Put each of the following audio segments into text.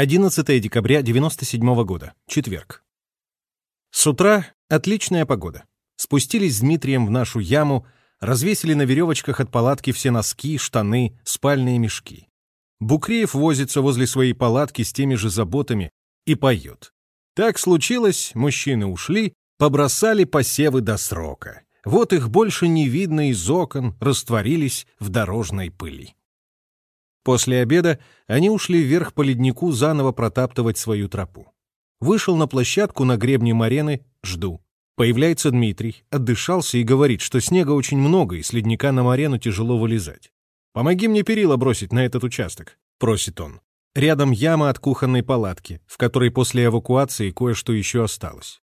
11 декабря 97 года. Четверг. С утра отличная погода. Спустились с Дмитрием в нашу яму, развесили на веревочках от палатки все носки, штаны, спальные мешки. Букреев возится возле своей палатки с теми же заботами и поет. Так случилось, мужчины ушли, побросали посевы до срока. Вот их больше не видно из окон, растворились в дорожной пыли. После обеда они ушли вверх по леднику заново протаптывать свою тропу. Вышел на площадку на гребне Марены, жду. Появляется Дмитрий, отдышался и говорит, что снега очень много, и с ледника на Марену тяжело вылезать. «Помоги мне перила бросить на этот участок», — просит он. Рядом яма от кухонной палатки, в которой после эвакуации кое-что еще осталось.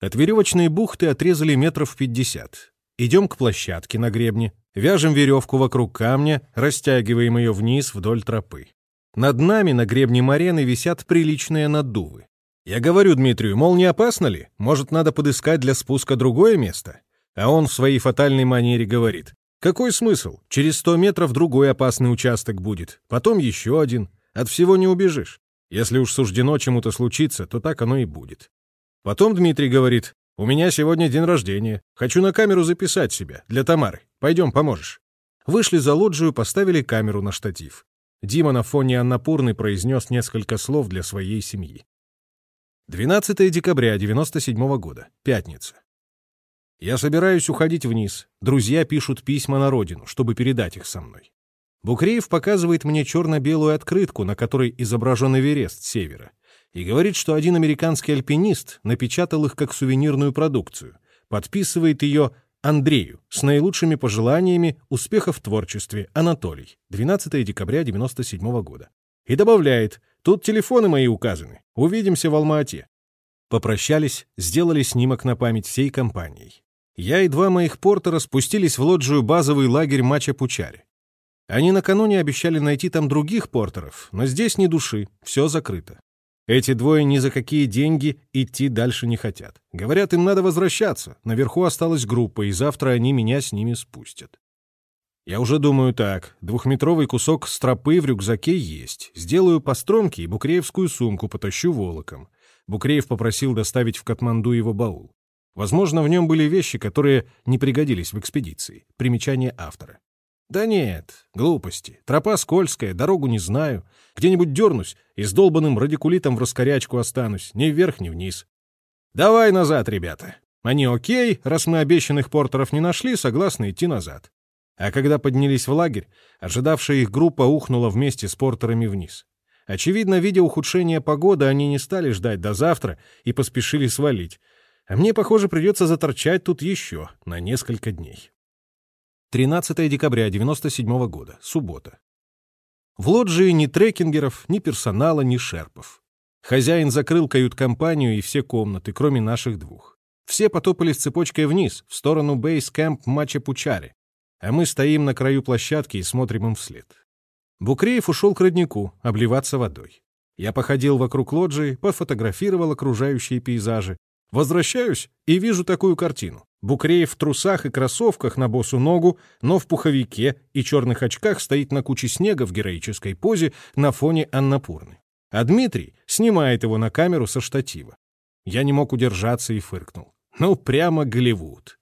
От веревочной бухты отрезали метров пятьдесят. Идем к площадке на гребне, вяжем веревку вокруг камня, растягиваем ее вниз вдоль тропы. Над нами на гребне Марены висят приличные наддувы. Я говорю Дмитрию, мол, не опасно ли? Может, надо подыскать для спуска другое место? А он в своей фатальной манере говорит, какой смысл? Через сто метров другой опасный участок будет, потом еще один. От всего не убежишь. Если уж суждено чему-то случиться, то так оно и будет. Потом Дмитрий говорит, у меня сегодня день рождения. Хочу на камеру записать себя, для Тамары. Пойдем, поможешь». Вышли за лоджию, поставили камеру на штатив. Дима на фоне Аннапурны произнес несколько слов для своей семьи. 12 декабря 97 года. Пятница. Я собираюсь уходить вниз. Друзья пишут письма на родину, чтобы передать их со мной. Букреев показывает мне черно-белую открытку, на которой изображен Эверест севера и говорит, что один американский альпинист напечатал их как сувенирную продукцию, подписывает ее Андрею с наилучшими пожеланиями успехов в творчестве Анатолий, 12 декабря 97 года. И добавляет, тут телефоны мои указаны, увидимся в Алма-Ате. Попрощались, сделали снимок на память всей компанией. Я и два моих портера спустились в лоджию базовый лагерь Мача-Пучари. Они накануне обещали найти там других портеров, но здесь ни души, все закрыто. Эти двое ни за какие деньги идти дальше не хотят. Говорят, им надо возвращаться. Наверху осталась группа, и завтра они меня с ними спустят. Я уже думаю так. Двухметровый кусок стропы в рюкзаке есть. Сделаю постромки и букреевскую сумку потащу волоком. Букреев попросил доставить в Катманду его баул. Возможно, в нем были вещи, которые не пригодились в экспедиции. Примечание автора. Да нет, глупости. Тропа скользкая, дорогу не знаю. Где-нибудь дернусь и с долбанным радикулитом в раскорячку останусь, ни вверх, ни вниз. Давай назад, ребята. Они окей, раз мы обещанных портеров не нашли, согласны идти назад. А когда поднялись в лагерь, ожидавшая их группа ухнула вместе с портерами вниз. Очевидно, видя ухудшение погоды, они не стали ждать до завтра и поспешили свалить. А мне, похоже, придется заторчать тут еще на несколько дней. 13 декабря 97 года, суббота. В лоджии ни трекингеров, ни персонала, ни шерпов. Хозяин закрыл кают-компанию и все комнаты, кроме наших двух. Все потопали с цепочкой вниз, в сторону бейс-кэмп Мача-Пучари, а мы стоим на краю площадки и смотрим им вслед. Букреев ушел к роднику, обливаться водой. Я походил вокруг лоджии, пофотографировал окружающие пейзажи. Возвращаюсь и вижу такую картину. Букреев в трусах и кроссовках на босу ногу, но в пуховике и черных очках стоит на куче снега в героической позе на фоне Аннапурны. А Дмитрий снимает его на камеру со штатива. Я не мог удержаться и фыркнул. Ну, прямо Голливуд.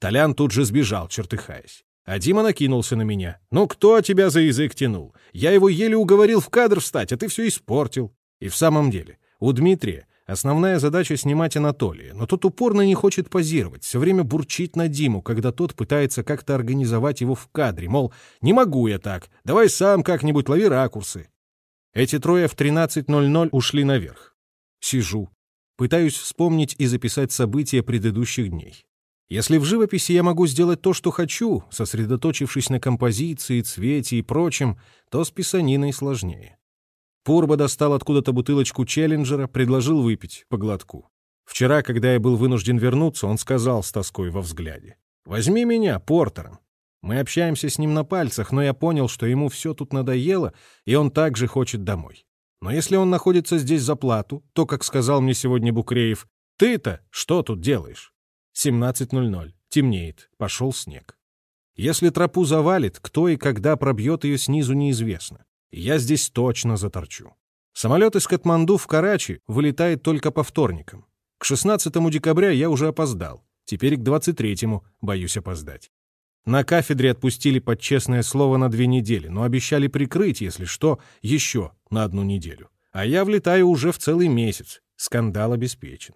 Толян тут же сбежал, чертыхаясь. А Дима накинулся на меня. «Ну, кто тебя за язык тянул? Я его еле уговорил в кадр встать, а ты все испортил». И в самом деле, у Дмитрия Основная задача — снимать Анатолия, но тот упорно не хочет позировать, все время бурчит на Диму, когда тот пытается как-то организовать его в кадре, мол, не могу я так, давай сам как-нибудь лови ракурсы. Эти трое в 13.00 ушли наверх. Сижу. Пытаюсь вспомнить и записать события предыдущих дней. Если в живописи я могу сделать то, что хочу, сосредоточившись на композиции, цвете и прочем, то с писаниной сложнее. Пурба достал откуда-то бутылочку Челленджера, предложил выпить по глотку. Вчера, когда я был вынужден вернуться, он сказал с тоской во взгляде. «Возьми меня, портером». Мы общаемся с ним на пальцах, но я понял, что ему все тут надоело, и он также хочет домой. Но если он находится здесь за плату, то, как сказал мне сегодня Букреев, «Ты-то что тут делаешь?» 17.00. Темнеет. Пошел снег. Если тропу завалит, кто и когда пробьет ее снизу, неизвестно. Я здесь точно заторчу. Самолет из Катманду в Карачи вылетает только по вторникам. К 16 декабря я уже опоздал. Теперь к 23-му боюсь опоздать. На кафедре отпустили под честное слово на две недели, но обещали прикрыть, если что, еще на одну неделю. А я влетаю уже в целый месяц. Скандал обеспечен.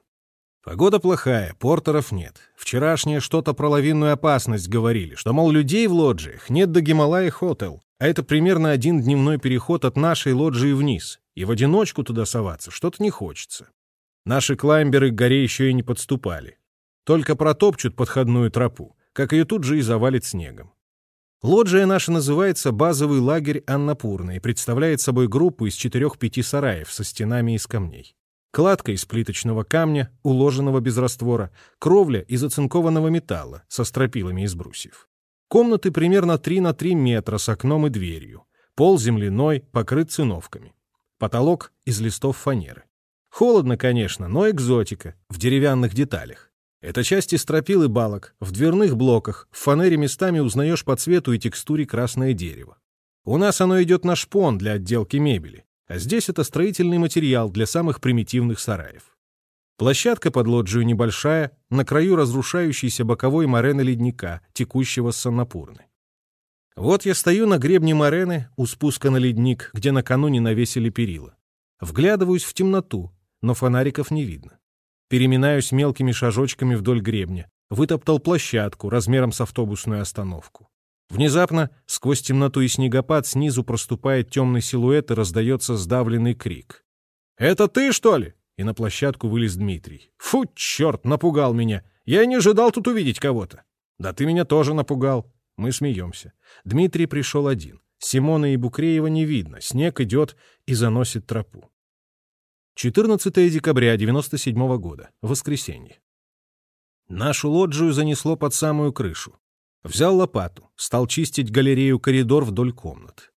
Погода плохая, портеров нет. Вчерашнее что-то про лавинную опасность говорили, что, мол, людей в лоджиях нет до Гималая Хотел, а это примерно один дневной переход от нашей лоджии вниз, и в одиночку туда соваться что-то не хочется. Наши клаймберы к горе еще и не подступали. Только протопчут подходную тропу, как ее тут же и завалит снегом. Лоджия наша называется «Базовый лагерь Аннапурна» и представляет собой группу из четырех-пяти сараев со стенами из камней. Кладка из плиточного камня, уложенного без раствора, кровля из оцинкованного металла со стропилами из брусьев. Комнаты примерно 3 на 3 метра с окном и дверью. Пол земляной, покрыт циновками. Потолок из листов фанеры. Холодно, конечно, но экзотика, в деревянных деталях. Это части стропил и балок, в дверных блоках, в фанере местами узнаешь по цвету и текстуре красное дерево. У нас оно идет на шпон для отделки мебели, а здесь это строительный материал для самых примитивных сараев. Площадка под лоджию небольшая, на краю разрушающейся боковой морены ледника, текущего с Саннапурны. Вот я стою на гребне морены у спуска на ледник, где накануне навесили перила. Вглядываюсь в темноту, но фонариков не видно. Переминаюсь мелкими шажочками вдоль гребня, вытоптал площадку размером с автобусную остановку. Внезапно, сквозь темноту и снегопад, снизу проступает темный силуэт и раздается сдавленный крик. «Это ты, что ли?» и на площадку вылез Дмитрий. «Фу, черт, напугал меня! Я не ожидал тут увидеть кого-то!» «Да ты меня тоже напугал!» Мы смеемся. Дмитрий пришел один. Симона и Букреева не видно, снег идет и заносит тропу. 14 декабря 97 -го года, воскресенье. Нашу лоджию занесло под самую крышу. Взял лопату, стал чистить галерею-коридор вдоль комнат.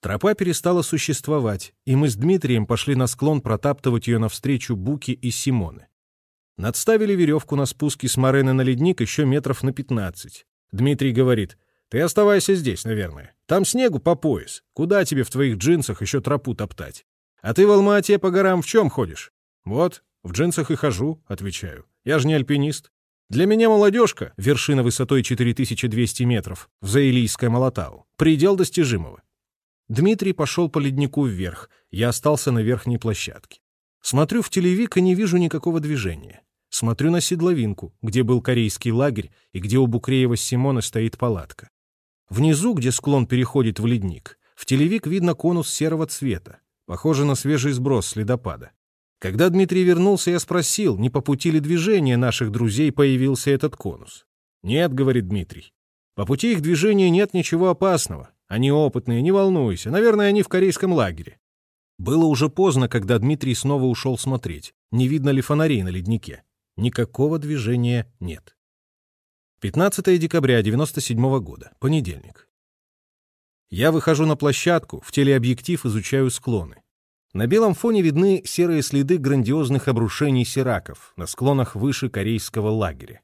Тропа перестала существовать, и мы с Дмитрием пошли на склон протаптывать ее навстречу Буки и Симоны. Надставили веревку на спуске с Морены на ледник еще метров на пятнадцать. Дмитрий говорит, «Ты оставайся здесь, наверное. Там снегу по пояс. Куда тебе в твоих джинсах еще тропу топтать? А ты в Алма-Ате по горам в чем ходишь?» «Вот, в джинсах и хожу», — отвечаю. «Я же не альпинист. Для меня молодежка, вершина высотой 4200 метров, в Заилийское Молотау, предел достижимого. Дмитрий пошел по леднику вверх, я остался на верхней площадке. Смотрю в телевик и не вижу никакого движения. Смотрю на седловинку, где был корейский лагерь и где у Букреева Симона стоит палатка. Внизу, где склон переходит в ледник, в телевик видно конус серого цвета, похоже на свежий сброс следопада. Когда Дмитрий вернулся, я спросил, не по пути ли движения наших друзей появился этот конус. «Нет», — говорит Дмитрий, — «по пути их движения нет ничего опасного. Они опытные, не волнуйся. Наверное, они в корейском лагере. Было уже поздно, когда Дмитрий снова ушел смотреть, не видно ли фонарей на леднике. Никакого движения нет. 15 декабря 97 года, понедельник. Я выхожу на площадку, в телеобъектив изучаю склоны. На белом фоне видны серые следы грандиозных обрушений сираков на склонах выше корейского лагеря.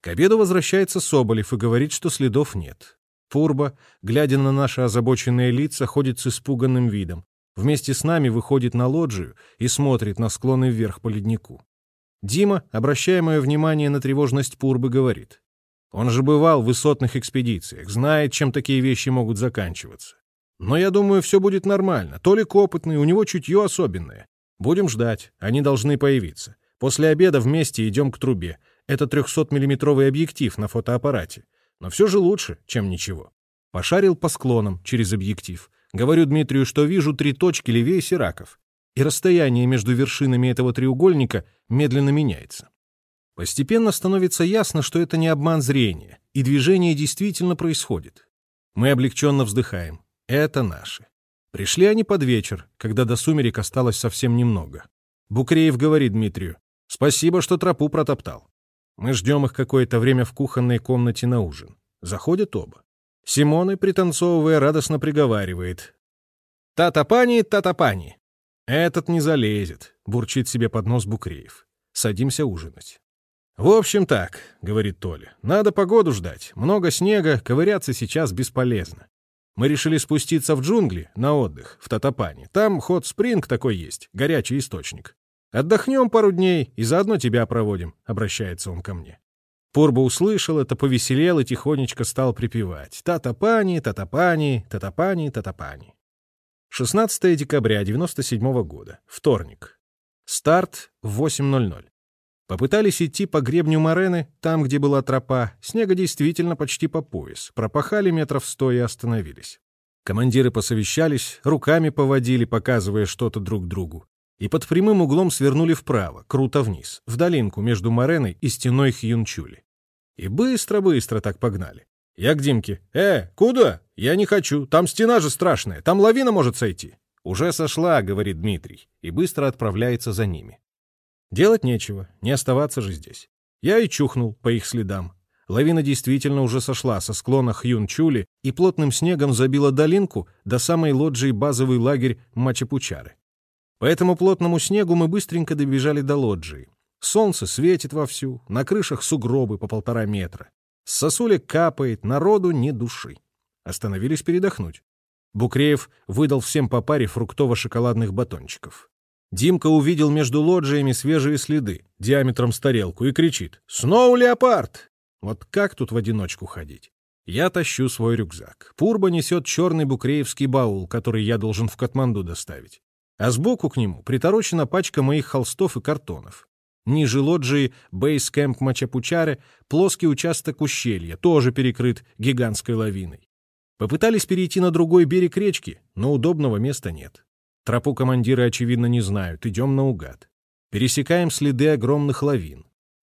К обеду возвращается Соболев и говорит, что следов нет. Пурба, глядя на наши озабоченные лица, ходит с испуганным видом. Вместе с нами выходит на лоджию и смотрит на склоны вверх по леднику. Дима, обращая мое внимание на тревожность Пурбы, говорит. Он же бывал в высотных экспедициях, знает, чем такие вещи могут заканчиваться. Но я думаю, все будет нормально. Толик опытный, у него чутье особенное. Будем ждать, они должны появиться. После обеда вместе идем к трубе. Это 300-миллиметровый объектив на фотоаппарате. Но все же лучше, чем ничего. Пошарил по склонам через объектив. Говорю Дмитрию, что вижу три точки левее Сираков. И расстояние между вершинами этого треугольника медленно меняется. Постепенно становится ясно, что это не обман зрения, и движение действительно происходит. Мы облегченно вздыхаем. Это наши. Пришли они под вечер, когда до сумерек осталось совсем немного. Букреев говорит Дмитрию, «Спасибо, что тропу протоптал. Мы ждем их какое-то время в кухонной комнате на ужин. Заходят оба. Симона, пританцовывая, радостно приговаривает. «Та-та-пани, та-та-пани!» «Этот не залезет», — бурчит себе под нос Букреев. Садимся ужинать. «В общем так», — говорит Толя, — «надо погоду ждать. Много снега, ковыряться сейчас бесполезно. Мы решили спуститься в джунгли на отдых, в Татапане. Там ход-спринг такой есть, горячий источник. Отдохнем пару дней и заодно тебя проводим», — обращается он ко мне. Пурба услышал это, повеселел и тихонечко стал припевать. «Татапани, татапани, татапани, татапани». 16 декабря 97 года. Вторник. Старт в 8.00. Попытались идти по гребню Морены, там, где была тропа. Снега действительно почти по пояс. Пропахали метров сто и остановились. Командиры посовещались, руками поводили, показывая что-то друг другу. И под прямым углом свернули вправо, круто вниз, в долинку между Мореной и стеной Хьюнчули. И быстро-быстро так погнали. Я к Димке. «Э, куда? Я не хочу. Там стена же страшная. Там лавина может сойти». «Уже сошла», — говорит Дмитрий, и быстро отправляется за ними. Делать нечего, не оставаться же здесь. Я и чухнул по их следам. Лавина действительно уже сошла со склона Хьюн-Чули и плотным снегом забила долинку до самой лоджии базовый лагерь Мачапучары. По этому плотному снегу мы быстренько добежали до лоджии. Солнце светит вовсю, на крышах сугробы по полтора метра. С сосулек капает, народу ни души. Остановились передохнуть. Букреев выдал всем по паре фруктово-шоколадных батончиков. Димка увидел между лоджиями свежие следы, диаметром с тарелку, и кричит «Сноу леопард!» Вот как тут в одиночку ходить? Я тащу свой рюкзак. Пурба несет черный букреевский баул, который я должен в Катманду доставить. А сбоку к нему приторочена пачка моих холстов и картонов. Ниже лоджии бейс-кэмп Мачапучаре плоский участок ущелья, тоже перекрыт гигантской лавиной. Попытались перейти на другой берег речки, но удобного места нет. Тропу командиры, очевидно, не знают, идем наугад. Пересекаем следы огромных лавин.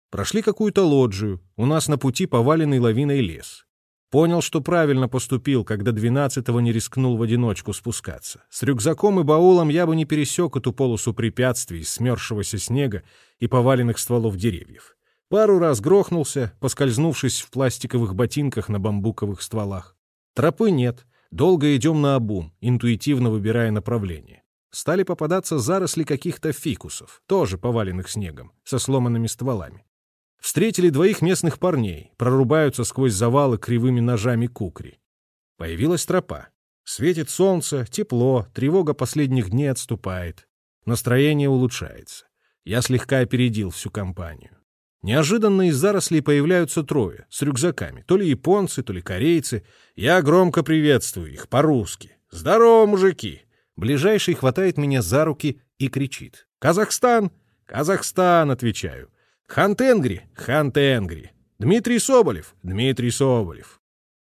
Прошли какую-то лоджию, у нас на пути поваленный лавиной лес. Понял, что правильно поступил, когда двенадцатого не рискнул в одиночку спускаться. С рюкзаком и баулом я бы не пересек эту полосу препятствий, смерзшегося снега и поваленных стволов деревьев. Пару раз грохнулся, поскользнувшись в пластиковых ботинках на бамбуковых стволах. Тропы нет, долго идем на обум, интуитивно выбирая направление. Стали попадаться заросли каких-то фикусов, тоже поваленных снегом, со сломанными стволами. Встретили двоих местных парней, прорубаются сквозь завалы кривыми ножами кукри. Появилась тропа. Светит солнце, тепло, тревога последних дней отступает. Настроение улучшается. Я слегка опередил всю компанию. Неожиданно из зарослей появляются трое, с рюкзаками. То ли японцы, то ли корейцы. Я громко приветствую их, по-русски. «Здорово, мужики!» Ближайший хватает меня за руки и кричит. «Казахстан!» «Казахстан!» — отвечаю. Хантенгри, Хантенгри. Дмитрий Соболев, Дмитрий Соболев.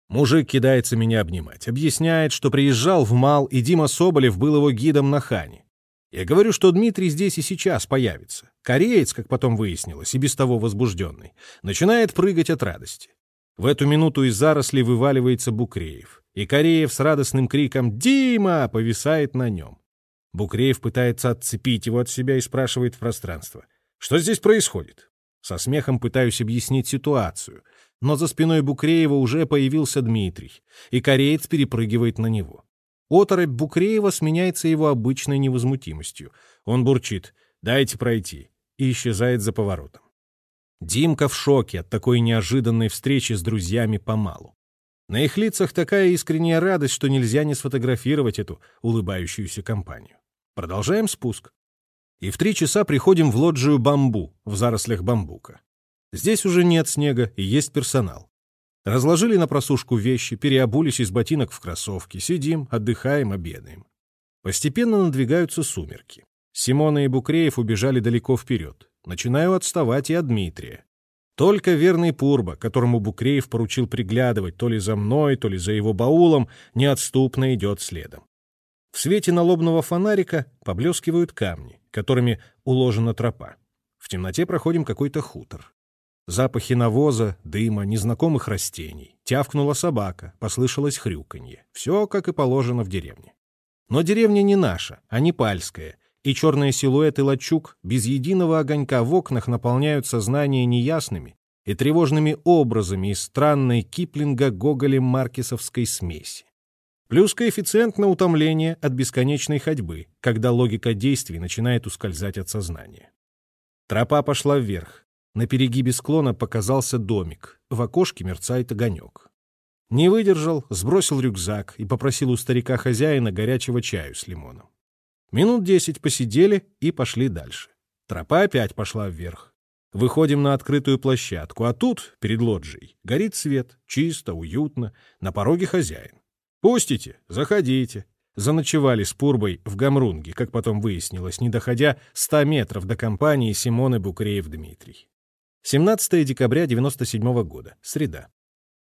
Мужик кидается меня обнимать, объясняет, что приезжал в Мал, и Дима Соболев был его гидом на Хане. Я говорю, что Дмитрий здесь и сейчас появится. Кореец, как потом выяснилось, и без того возбужденный, начинает прыгать от радости. В эту минуту из зарослей вываливается Букреев, и Кореев с радостным криком «Дима!» повисает на нем. Букреев пытается отцепить его от себя и спрашивает в пространство. «Что здесь происходит?» Со смехом пытаюсь объяснить ситуацию, но за спиной Букреева уже появился Дмитрий, и кореец перепрыгивает на него. Оторопь Букреева сменяется его обычной невозмутимостью. Он бурчит «дайте пройти» и исчезает за поворотом. Димка в шоке от такой неожиданной встречи с друзьями по малу. На их лицах такая искренняя радость, что нельзя не сфотографировать эту улыбающуюся компанию. Продолжаем спуск и в три часа приходим в лоджию «Бамбу» в зарослях бамбука. Здесь уже нет снега и есть персонал. Разложили на просушку вещи, переобулись из ботинок в кроссовки, сидим, отдыхаем, обедаем. Постепенно надвигаются сумерки. Симона и Букреев убежали далеко вперед. Начинаю отставать и от Дмитрия. Только верный Пурба, которому Букреев поручил приглядывать то ли за мной, то ли за его баулом, неотступно идет следом. В свете налобного фонарика поблескивают камни, которыми уложена тропа. В темноте проходим какой-то хутор. Запахи навоза, дыма, незнакомых растений. Тявкнула собака, послышалось хрюканье. Все, как и положено в деревне. Но деревня не наша, а непальская, и черные силуэты лачуг без единого огонька в окнах наполняют сознание неясными и тревожными образами из странной Киплинга-Гоголем-Маркесовской смеси. Плюс коэффициент на утомление от бесконечной ходьбы, когда логика действий начинает ускользать от сознания. Тропа пошла вверх. На перегибе склона показался домик. В окошке мерцает огонек. Не выдержал, сбросил рюкзак и попросил у старика-хозяина горячего чаю с лимоном. Минут десять посидели и пошли дальше. Тропа опять пошла вверх. Выходим на открытую площадку, а тут, перед лоджией, горит свет, чисто, уютно, на пороге хозяин. «Пустите, заходите». Заночевали с Пурбой в Гамрунге, как потом выяснилось, не доходя 100 метров до компании Симоны Букреев-Дмитрий. 17 декабря 97 года, среда.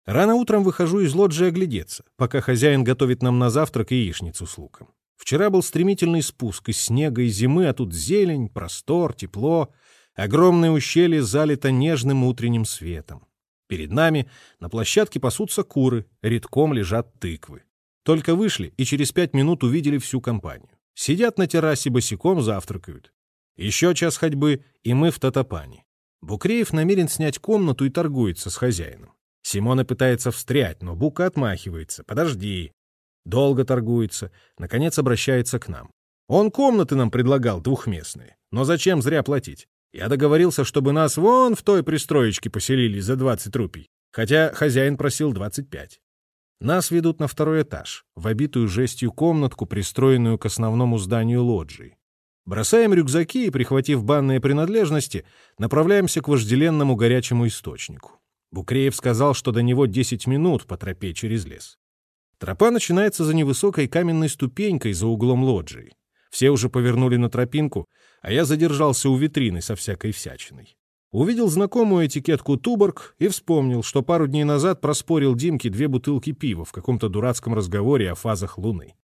Рано утром выхожу из лоджии оглядеться, пока хозяин готовит нам на завтрак яичницу с луком. Вчера был стремительный спуск из снега и зимы, а тут зелень, простор, тепло. Огромное ущелье залито нежным утренним светом. Перед нами на площадке пасутся куры, редком лежат тыквы. Только вышли и через пять минут увидели всю компанию. Сидят на террасе босиком, завтракают. Еще час ходьбы, и мы в Татапане. Букреев намерен снять комнату и торгуется с хозяином. Симона пытается встрять, но Бука отмахивается. «Подожди». Долго торгуется, наконец обращается к нам. Он комнаты нам предлагал двухместные. Но зачем зря платить? Я договорился, чтобы нас вон в той пристроечке поселили за 20 рупий, хотя хозяин просил 25. Нас ведут на второй этаж, в обитую жестью комнатку, пристроенную к основному зданию лоджии. Бросаем рюкзаки и, прихватив банные принадлежности, направляемся к вожделенному горячему источнику. Букреев сказал, что до него 10 минут по тропе через лес. Тропа начинается за невысокой каменной ступенькой за углом лоджии. Все уже повернули на тропинку, а я задержался у витрины со всякой всячиной. Увидел знакомую этикетку «Туборг» и вспомнил, что пару дней назад проспорил Димке две бутылки пива в каком-то дурацком разговоре о фазах Луны.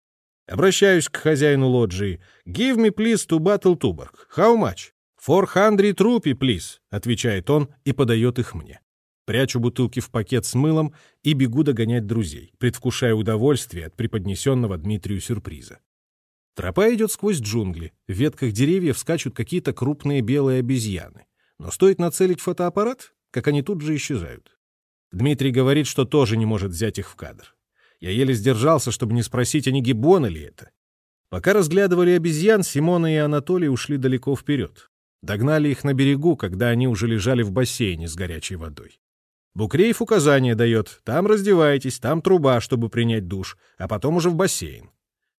Обращаюсь к хозяину лоджии. «Give me, please, two bottle Tuborg. How much?» «Four hundred rupee, please», — отвечает он и подает их мне. Прячу бутылки в пакет с мылом и бегу догонять друзей, предвкушая удовольствие от преподнесенного Дмитрию сюрприза. Тропа идет сквозь джунгли, в ветках деревьев скачут какие-то крупные белые обезьяны. Но стоит нацелить фотоаппарат, как они тут же исчезают. Дмитрий говорит, что тоже не может взять их в кадр. Я еле сдержался, чтобы не спросить, а не гиббоны ли это. Пока разглядывали обезьян, Симона и Анатолий ушли далеко вперед. Догнали их на берегу, когда они уже лежали в бассейне с горячей водой. Букреев указание дает, там раздевайтесь, там труба, чтобы принять душ, а потом уже в бассейн.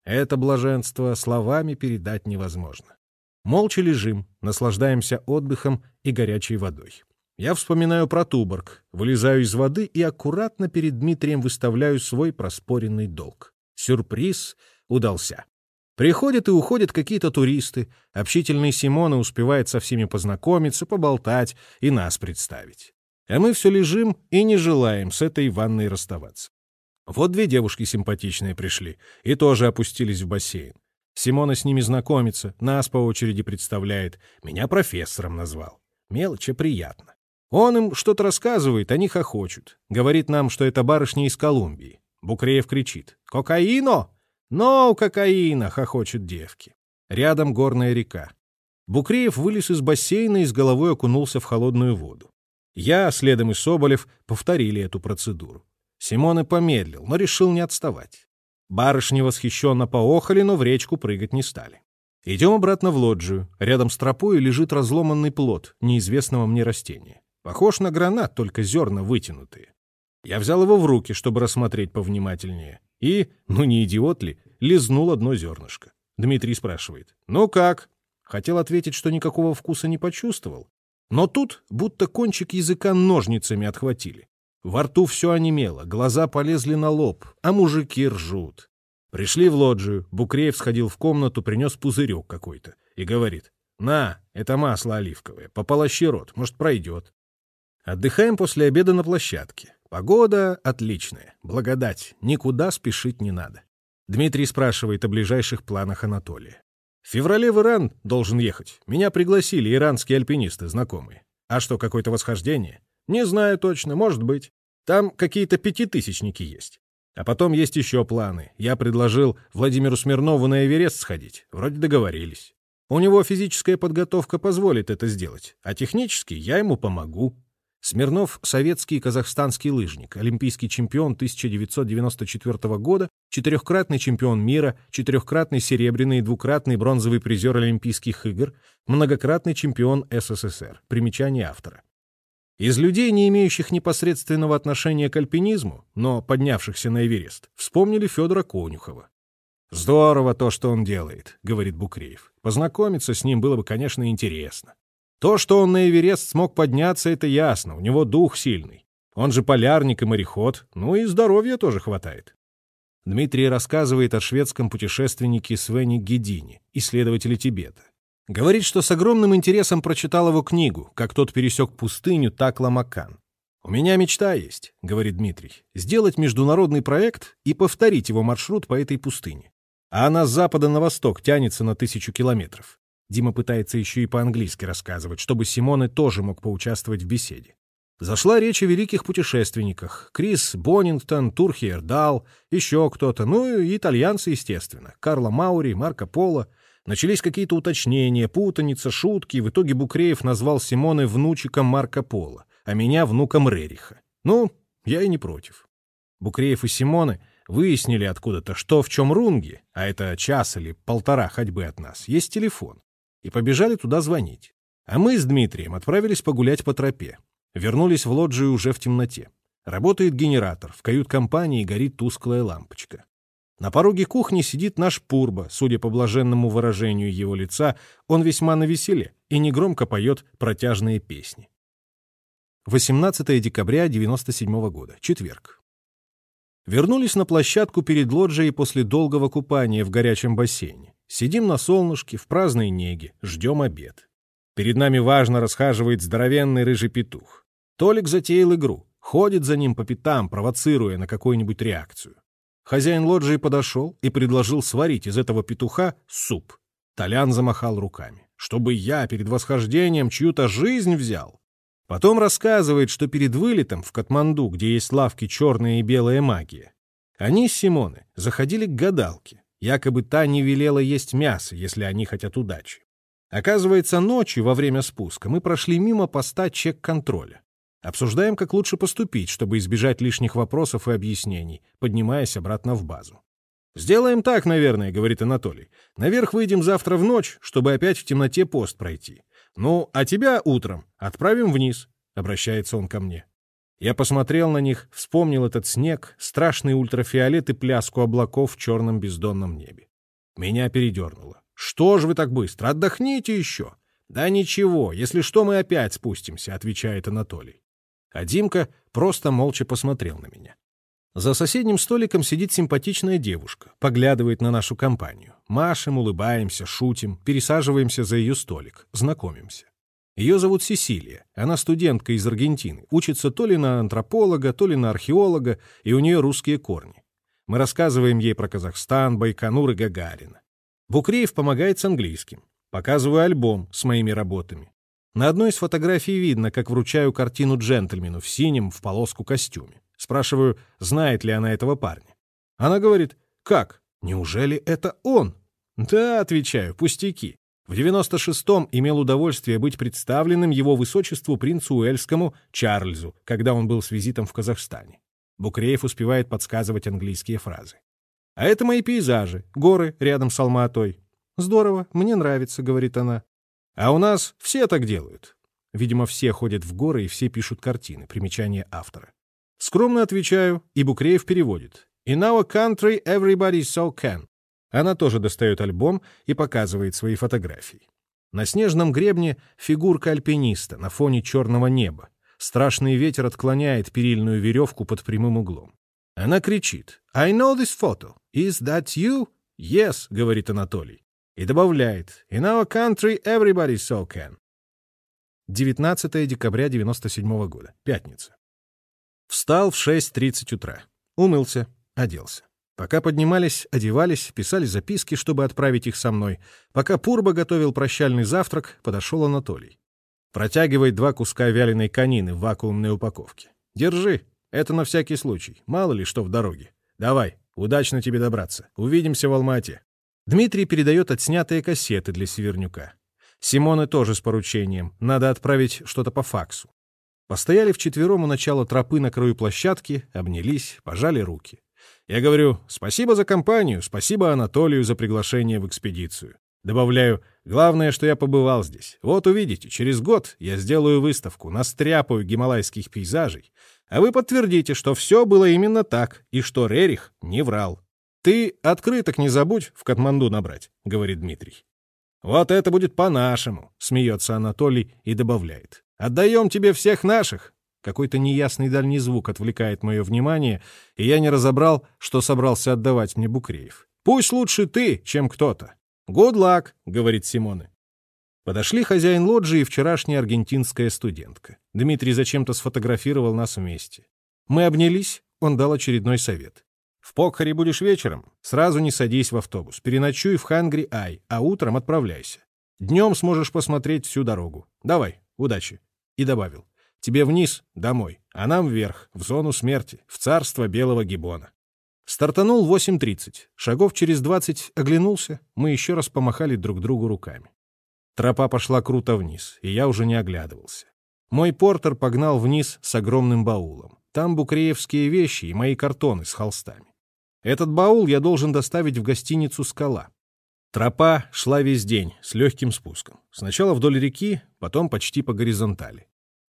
Это блаженство словами передать невозможно. Молча лежим, наслаждаемся отдыхом и горячей водой. Я вспоминаю про Туборг, вылезаю из воды и аккуратно перед Дмитрием выставляю свой проспоренный долг. Сюрприз удался. Приходят и уходят какие-то туристы. Общительный Симона успевает со всеми познакомиться, поболтать и нас представить. А мы все лежим и не желаем с этой ванной расставаться. Вот две девушки симпатичные пришли и тоже опустились в бассейн. Симона с ними знакомится, нас по очереди представляет, меня профессором назвал. Мелочи приятно. Он им что-то рассказывает, они хохочут. Говорит нам, что это барышня из Колумбии. Букреев кричит «Кокаино!» «Ну, кокаина!» — хохочут девки. Рядом горная река. Букреев вылез из бассейна и с головой окунулся в холодную воду. Я, следом и Соболев, повторили эту процедуру. Симоне помедлил, но решил не отставать. Барышни восхищенно поохали, но в речку прыгать не стали. Идем обратно в лоджию. Рядом с тропой лежит разломанный плод неизвестного мне растения. Похож на гранат, только зерна вытянутые. Я взял его в руки, чтобы рассмотреть повнимательнее. И, ну не идиот ли, лизнул одно зернышко. Дмитрий спрашивает. «Ну как?» Хотел ответить, что никакого вкуса не почувствовал. Но тут будто кончик языка ножницами отхватили. Во рту все онемело, глаза полезли на лоб, а мужики ржут. Пришли в лоджию, Букреев сходил в комнату, принес пузырек какой-то и говорит, «На, это масло оливковое, пополощи рот, может, пройдет». Отдыхаем после обеда на площадке. Погода отличная, благодать, никуда спешить не надо. Дмитрий спрашивает о ближайших планах Анатолия. В феврале в Иран должен ехать. Меня пригласили иранские альпинисты, знакомые. А что, какое-то восхождение? Не знаю точно, может быть. Там какие-то пятитысячники есть. А потом есть еще планы. Я предложил Владимиру Смирнову на Эверест сходить. Вроде договорились. У него физическая подготовка позволит это сделать, а технически я ему помогу. Смирнов — советский и казахстанский лыжник, олимпийский чемпион 1994 года, четырехкратный чемпион мира, четырехкратный серебряный и двукратный бронзовый призер Олимпийских игр, многократный чемпион СССР. Примечание автора. Из людей, не имеющих непосредственного отношения к альпинизму, но поднявшихся на Эверест, вспомнили Федора Конюхова. «Здорово то, что он делает», — говорит Букреев. «Познакомиться с ним было бы, конечно, интересно. То, что он на Эверест смог подняться, это ясно, у него дух сильный. Он же полярник и мореход, ну и здоровья тоже хватает». Дмитрий рассказывает о шведском путешественнике Свене Гедине, исследователе Тибета. Говорит, что с огромным интересом прочитал его книгу «Как тот пересек пустыню Такла-Макан». «У меня мечта есть», — говорит Дмитрий, — «сделать международный проект и повторить его маршрут по этой пустыне. А она с запада на восток тянется на тысячу километров». Дима пытается еще и по-английски рассказывать, чтобы Симоне тоже мог поучаствовать в беседе. Зашла речь о великих путешественниках. Крис Боннингтон, Турхиер Дал, еще кто-то, ну и итальянцы, естественно. Карло Маури, Марко Поло. Начались какие-то уточнения, путаница, шутки. В итоге Букреев назвал Симоне внучиком Марко Поло, а меня внуком Рериха. Ну, я и не против. Букреев и Симоне выяснили откуда-то, что в чем Рунги, а это час или полтора ходьбы от нас, есть телефон, и побежали туда звонить. А мы с Дмитрием отправились погулять по тропе. Вернулись в лоджию уже в темноте. Работает генератор, в кают-компании горит тусклая лампочка. На пороге кухни сидит наш Пурба, судя по блаженному выражению его лица, он весьма навеселе и негромко поет протяжные песни. 18 декабря 97 года, четверг. Вернулись на площадку перед лоджией после долгого купания в горячем бассейне. Сидим на солнышке, в праздной неге, ждем обед. Перед нами важно расхаживает здоровенный рыжий петух. Толик затеял игру, ходит за ним по пятам, провоцируя на какую-нибудь реакцию. Хозяин лоджии подошел и предложил сварить из этого петуха суп. Толян замахал руками. Чтобы я перед восхождением чью-то жизнь взял. Потом рассказывает, что перед вылетом в Катманду, где есть лавки черная и белая магия, они с Симоны заходили к гадалке. Якобы та не велела есть мясо, если они хотят удачи. Оказывается, ночью во время спуска мы прошли мимо поста чек-контроля. Обсуждаем, как лучше поступить, чтобы избежать лишних вопросов и объяснений, поднимаясь обратно в базу. «Сделаем так, наверное», — говорит Анатолий. «Наверх выйдем завтра в ночь, чтобы опять в темноте пост пройти. Ну, а тебя утром отправим вниз», — обращается он ко мне. Я посмотрел на них, вспомнил этот снег, страшный ультрафиолет и пляску облаков в черном бездонном небе. Меня передернуло. «Что ж вы так быстро? Отдохните еще!» «Да ничего, если что, мы опять спустимся», — отвечает Анатолий. А Димка просто молча посмотрел на меня. За соседним столиком сидит симпатичная девушка, поглядывает на нашу компанию. Машем, улыбаемся, шутим, пересаживаемся за ее столик, знакомимся. Ее зовут Сесилия, она студентка из Аргентины, учится то ли на антрополога, то ли на археолога, и у нее русские корни. Мы рассказываем ей про Казахстан, Байконур и Гагарина. Букреев помогает с английским. Показываю альбом с моими работами. На одной из фотографий видно, как вручаю картину джентльмену в синем в полоску костюме. Спрашиваю, знает ли она этого парня. Она говорит, как? Неужели это он? Да, отвечаю, пустяки. В 96-м имел удовольствие быть представленным его высочеству принцу Уэльскому Чарльзу, когда он был с визитом в Казахстане. Букреев успевает подсказывать английские фразы. А это мои пейзажи, горы рядом с Алма-Атой. Здорово, мне нравится, говорит она. А у нас все так делают. Видимо, все ходят в горы и все пишут картины. Примечание автора. Скромно отвечаю, и Букреев переводит. In our country everybody so can. Она тоже достает альбом и показывает свои фотографии. На снежном гребне фигурка альпиниста на фоне черного неба. Страшный ветер отклоняет перильную веревку под прямым углом. Она кричит «I know this photo. Is that you?» «Yes», — говорит Анатолий и добавляет «In our country everybody so can». 19 декабря 97 года, пятница. Встал в 6.30 утра. Умылся, оделся. Пока поднимались, одевались, писали записки, чтобы отправить их со мной. Пока Пурба готовил прощальный завтрак, подошел Анатолий. Протягивает два куска вяленой конины в вакуумной упаковке. «Держи, это на всякий случай, мало ли что в дороге. Давай, удачно тебе добраться. Увидимся в Алмате». Дмитрий передает отснятые кассеты для Севернюка. Симоны тоже с поручением. Надо отправить что-то по факсу. Постояли вчетвером у начала тропы на краю площадки, обнялись, пожали руки. Я говорю, спасибо за компанию, спасибо Анатолию за приглашение в экспедицию. Добавляю, Главное, что я побывал здесь. Вот увидите, через год я сделаю выставку, настряпаю гималайских пейзажей, а вы подтвердите, что все было именно так, и что Рерих не врал. «Ты открыток не забудь в Катманду набрать», — говорит Дмитрий. «Вот это будет по-нашему», — смеется Анатолий и добавляет. «Отдаем тебе всех наших». Какой-то неясный дальний звук отвлекает мое внимание, и я не разобрал, что собрался отдавать мне Букреев. «Пусть лучше ты, чем кто-то». «Good luck», — говорит Симоне. Подошли хозяин лоджии и вчерашняя аргентинская студентка. Дмитрий зачем-то сфотографировал нас вместе. Мы обнялись, он дал очередной совет. «В Покхаре будешь вечером? Сразу не садись в автобус. Переночуй в Хангри-Ай, а утром отправляйся. Днем сможешь посмотреть всю дорогу. Давай, удачи». И добавил. «Тебе вниз, домой, а нам вверх, в зону смерти, в царство белого гибона». Стартанул 8.30. Шагов через 20 оглянулся, мы еще раз помахали друг другу руками. Тропа пошла круто вниз, и я уже не оглядывался. Мой портер погнал вниз с огромным баулом. Там букреевские вещи и мои картоны с холстами. Этот баул я должен доставить в гостиницу «Скала». Тропа шла весь день, с легким спуском. Сначала вдоль реки, потом почти по горизонтали.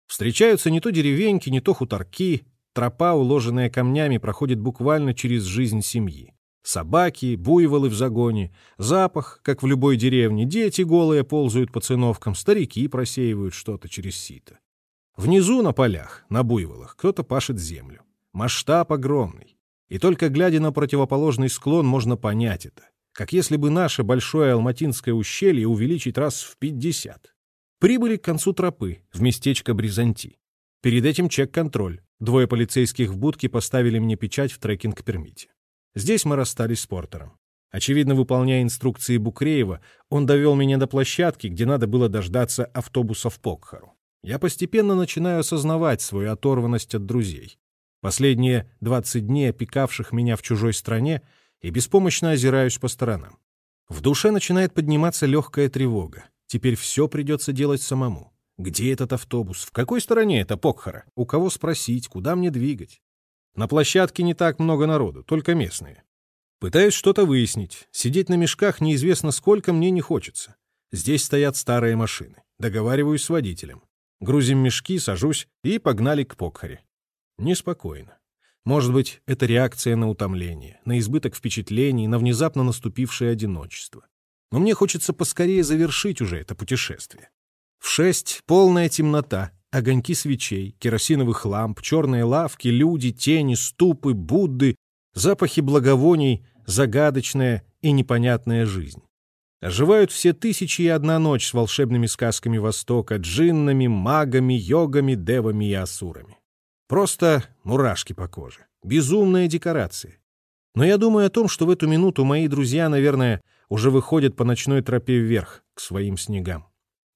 Встречаются не то деревеньки, не то хуторки. Тропа, уложенная камнями, проходит буквально через жизнь семьи. Собаки, буйволы в загоне, запах, как в любой деревне, дети голые ползают по циновкам, старики просеивают что-то через сито. Внизу на полях, на буйволах, кто-то пашет землю. Масштаб огромный. И только глядя на противоположный склон можно понять это. Как если бы наше большое Алматинское ущелье увеличить раз в 50. Прибыли к концу тропы, в местечко Бризанти. Перед этим чек-контроль. Двое полицейских в будке поставили мне печать в трекинг-пермите. Здесь мы расстались с Портером. Очевидно, выполняя инструкции Букреева, он довел меня до площадки, где надо было дождаться автобуса в Покхару. Я постепенно начинаю осознавать свою оторванность от друзей. Последние 20 дней опекавших меня в чужой стране и беспомощно озираюсь по сторонам. В душе начинает подниматься легкая тревога. Теперь все придется делать самому. Где этот автобус? В какой стороне это Покхара? У кого спросить? Куда мне двигать? На площадке не так много народу, только местные. Пытаюсь что-то выяснить. Сидеть на мешках неизвестно сколько мне не хочется. Здесь стоят старые машины. Договариваюсь с водителем. Грузим мешки, сажусь и погнали к Покхаре. Неспокойно. Может быть, это реакция на утомление, на избыток впечатлений, на внезапно наступившее одиночество. Но мне хочется поскорее завершить уже это путешествие. В шесть полная темнота, огоньки свечей, керосиновых ламп, черные лавки, люди, тени, ступы, Будды, запахи благовоний, загадочная и непонятная жизнь. Оживают все тысячи и одна ночь с волшебными сказками Востока, джиннами, магами, йогами, девами и асурами. Просто мурашки по коже. Безумная декорация. Но я думаю о том, что в эту минуту мои друзья, наверное, уже выходят по ночной тропе вверх, к своим снегам.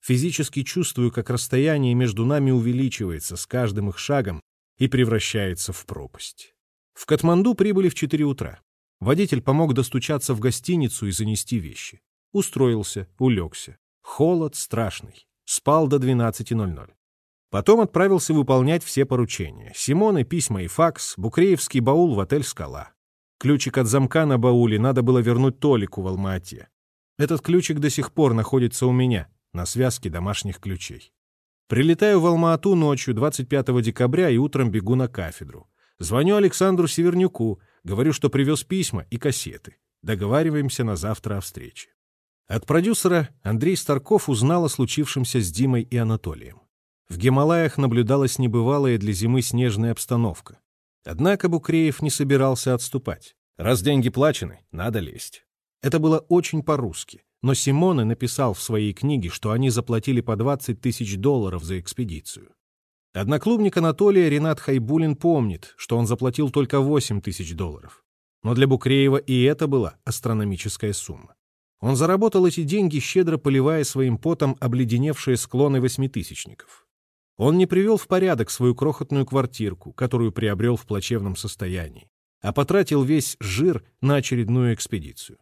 Физически чувствую, как расстояние между нами увеличивается с каждым их шагом и превращается в пропасть. В Катманду прибыли в 4 утра. Водитель помог достучаться в гостиницу и занести вещи. Устроился, улегся. Холод страшный. Спал до 12.00. Потом отправился выполнять все поручения. Симоны, письма и факс, Букреевский баул в отель «Скала». Ключик от замка на бауле надо было вернуть Толику в Алма-Ате. Этот ключик до сих пор находится у меня, на связке домашних ключей. Прилетаю в Алма-Ату ночью 25 декабря и утром бегу на кафедру. Звоню Александру Севернюку, говорю, что привез письма и кассеты. Договариваемся на завтра о встрече. От продюсера Андрей Старков узнал о случившемся с Димой и Анатолием. В Гималаях наблюдалась небывалая для зимы снежная обстановка. Однако Букреев не собирался отступать. Раз деньги плачены, надо лезть. Это было очень по-русски. Но Симоне написал в своей книге, что они заплатили по 20 тысяч долларов за экспедицию. Одноклубник Анатолия Ренат Хайбулин помнит, что он заплатил только 8 тысяч долларов. Но для Букреева и это была астрономическая сумма. Он заработал эти деньги, щедро поливая своим потом обледеневшие склоны восьмитысячников. Он не привел в порядок свою крохотную квартирку, которую приобрел в плачевном состоянии, а потратил весь жир на очередную экспедицию.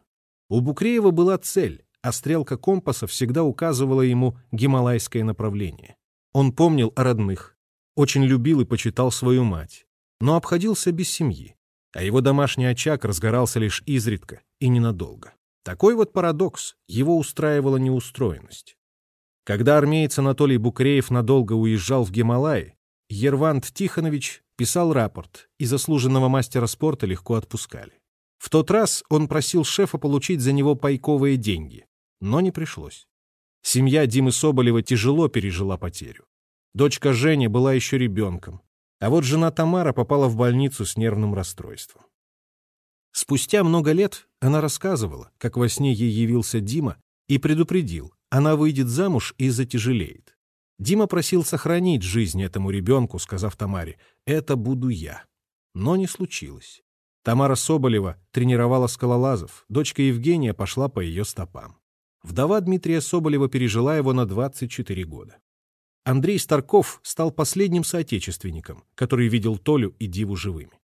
У Букреева была цель а стрелка компаса всегда указывала ему гималайское направление. Он помнил о родных, очень любил и почитал свою мать, но обходился без семьи, а его домашний очаг разгорался лишь изредка и ненадолго. Такой вот парадокс, его устраивала неустроенность. Когда армеец Анатолий Букреев надолго уезжал в Гималаи, Ервант Тихонович писал рапорт, и заслуженного мастера спорта легко отпускали. В тот раз он просил шефа получить за него пайковые деньги, но не пришлось. Семья Димы Соболева тяжело пережила потерю. Дочка Женя была еще ребенком, а вот жена Тамара попала в больницу с нервным расстройством. Спустя много лет она рассказывала, как во сне ей явился Дима и предупредил, она выйдет замуж и затяжелеет. Дима просил сохранить жизнь этому ребенку, сказав Тамаре «это буду я». Но не случилось. Тамара Соболева тренировала скалолазов, дочка Евгения пошла по ее стопам. Вдова Дмитрия Соболева пережила его на 24 года. Андрей Старков стал последним соотечественником, который видел Толю и Диву живыми.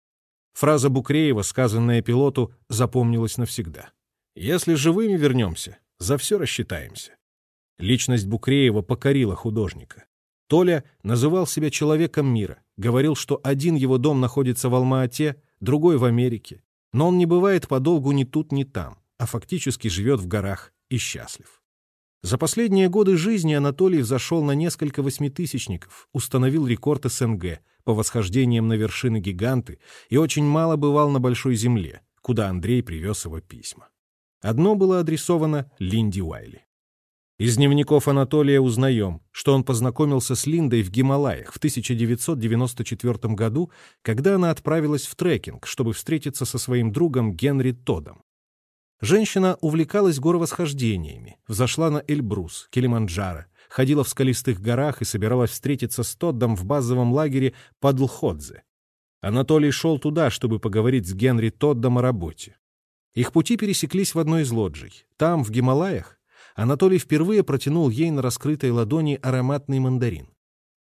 Фраза Букреева, сказанная пилоту, запомнилась навсегда. «Если живыми вернемся, за все рассчитаемся». Личность Букреева покорила художника. Толя называл себя человеком мира, говорил, что один его дом находится в Алма-Ате, другой в Америке, но он не бывает подолгу ни тут, ни там, а фактически живет в горах и счастлив. За последние годы жизни Анатолий взошел на несколько восьмитысячников, установил рекорд СНГ по восхождениям на вершины гиганты и очень мало бывал на Большой Земле, куда Андрей привез его письма. Одно было адресовано Линди Уайли. Из дневников Анатолия узнаем, что он познакомился с Линдой в Гималаях в 1994 году, когда она отправилась в трекинг, чтобы встретиться со своим другом Генри Тодом. Женщина увлекалась горовосхождениями, взошла на Эльбрус, Килиманджаро, ходила в скалистых горах и собиралась встретиться с Тоддом в базовом лагере под Лходзе. Анатолий шел туда, чтобы поговорить с Генри Тоддом о работе. Их пути пересеклись в одной из лоджий. Там, в Гималаях, Анатолий впервые протянул ей на раскрытой ладони ароматный мандарин.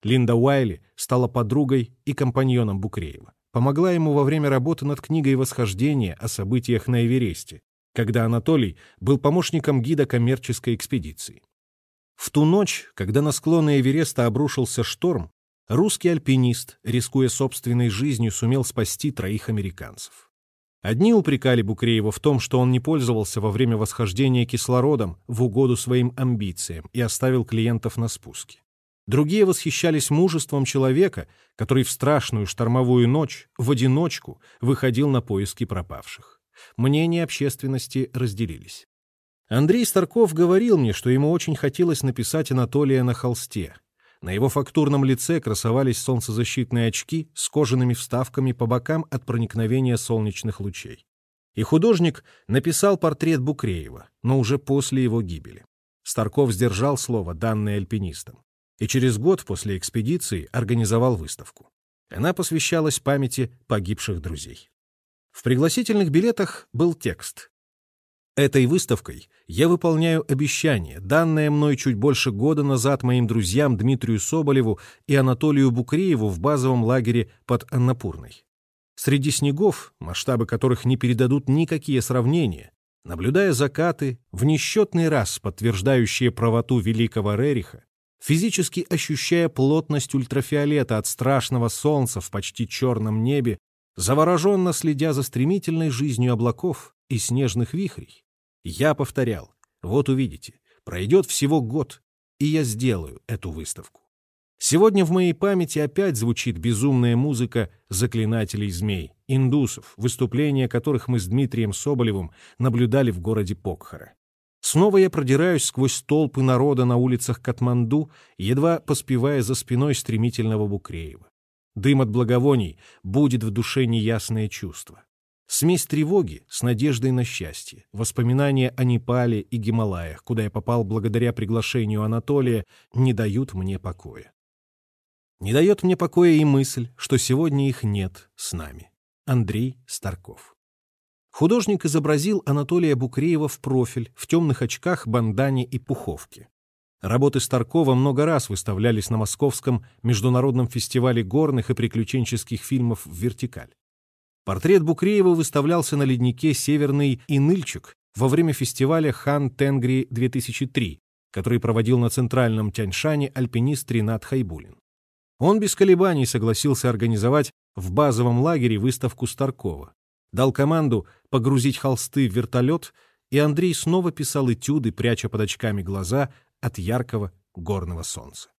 Линда Уайли стала подругой и компаньоном Букреева. Помогла ему во время работы над книгой «Восхождение» о событиях на Эвересте, когда Анатолий был помощником гида коммерческой экспедиции. В ту ночь, когда на склоны Эвереста обрушился шторм, русский альпинист, рискуя собственной жизнью, сумел спасти троих американцев. Одни упрекали Букреева в том, что он не пользовался во время восхождения кислородом в угоду своим амбициям и оставил клиентов на спуске. Другие восхищались мужеством человека, который в страшную штормовую ночь в одиночку выходил на поиски пропавших мнения общественности разделились. Андрей Старков говорил мне, что ему очень хотелось написать Анатолия на холсте. На его фактурном лице красовались солнцезащитные очки с кожаными вставками по бокам от проникновения солнечных лучей. И художник написал портрет Букреева, но уже после его гибели. Старков сдержал слово, данное альпинистам, и через год после экспедиции организовал выставку. Она посвящалась памяти погибших друзей. В пригласительных билетах был текст. Этой выставкой я выполняю обещание, данное мной чуть больше года назад моим друзьям Дмитрию Соболеву и Анатолию Букрееву в базовом лагере под Аннапурной. Среди снегов, масштабы которых не передадут никакие сравнения, наблюдая закаты, в несчетный раз подтверждающие правоту великого Рериха, физически ощущая плотность ультрафиолета от страшного солнца в почти черном небе, завороженно следя за стремительной жизнью облаков и снежных вихрей. Я повторял, вот увидите, пройдет всего год, и я сделаю эту выставку. Сегодня в моей памяти опять звучит безумная музыка заклинателей змей, индусов, выступления которых мы с Дмитрием Соболевым наблюдали в городе Покхара. Снова я продираюсь сквозь толпы народа на улицах Катманду, едва поспевая за спиной стремительного Букреева. Дым от благовоний будет в душе неясное чувство. Смесь тревоги с надеждой на счастье, воспоминания о Непале и Гималаях, куда я попал благодаря приглашению Анатолия, не дают мне покоя. Не дает мне покоя и мысль, что сегодня их нет с нами. Андрей Старков. Художник изобразил Анатолия Букреева в профиль, в темных очках, бандане и пуховке. Работы Старкова много раз выставлялись на Московском международном фестивале горных и приключенческих фильмов «Вертикаль». Портрет Букреева выставлялся на леднике «Северный Иныльчик» во время фестиваля «Хан Тенгри-2003», который проводил на центральном Тяньшане альпинист Ринат Хайбулин. Он без колебаний согласился организовать в базовом лагере выставку Старкова, дал команду погрузить холсты в вертолет и Андрей снова писал этюды, пряча под очками глаза от яркого горного солнца.